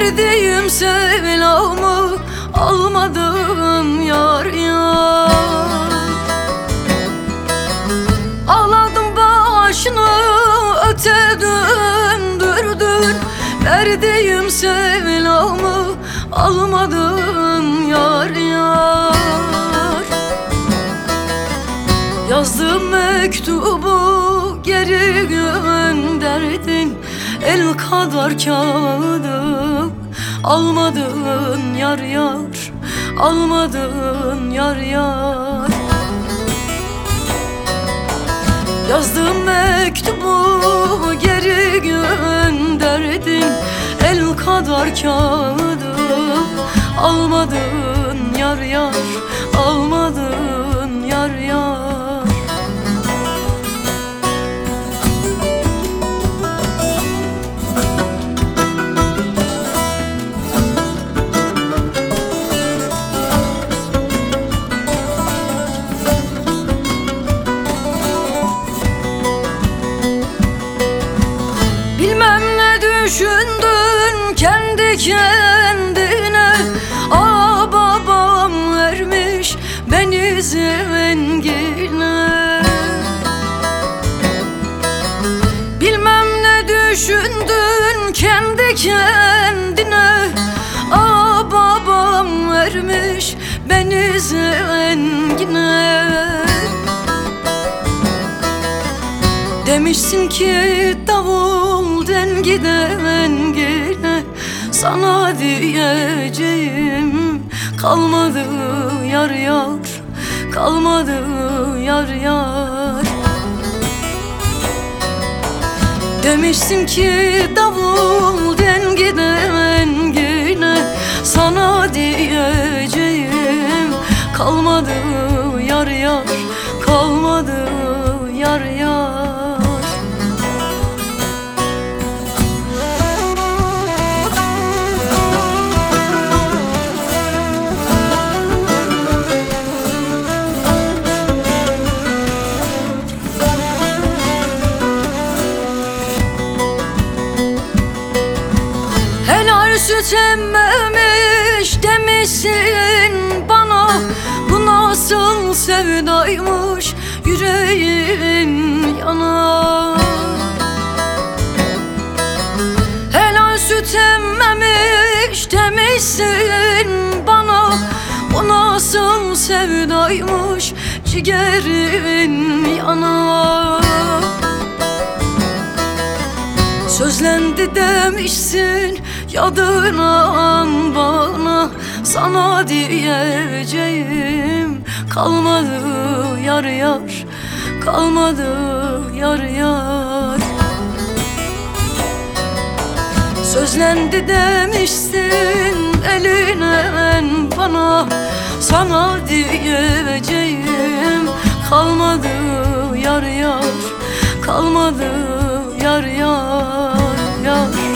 Verdiğim sevlamı almadın yar yar. Ağladım başını öte döndürdün Verdiğim sevlamı almadın yar yar. Yazdığım mektubu El kadar kağıdı almadın yar yar Almadın yar yar. Yazdığım mektubu geri gönderdin El kadar kağıdı almadın yar yar Almadın düşündün kendi kendine. Aa babam vermiş beni zengine Bilmem ne düşündün kendi kendine. Aa babam vermiş beni zengine Demişsin ki davul dengi dengine Sana diyeceğim. Kalmadı yar yar Kalmadı yar yar. Demişsin ki davul dengi dengine Sana diyeceğim. Kalmadı yar yar Kalmadı Emmemiş demişsin bana. Bu nasıl sevdaymış yüreğin yanar Helal süt emmemiş demişsin bana. Bu nasıl sevdaymış ciğerin yanar Sözlendi demişsin yadına bana. Sana diyeceğim kalmadı yar yar Kalmadı yar yar. Sözlendi demişsin eline bana. Sana diyeceğim kalmadı yar yar Kalmadı yar yar No.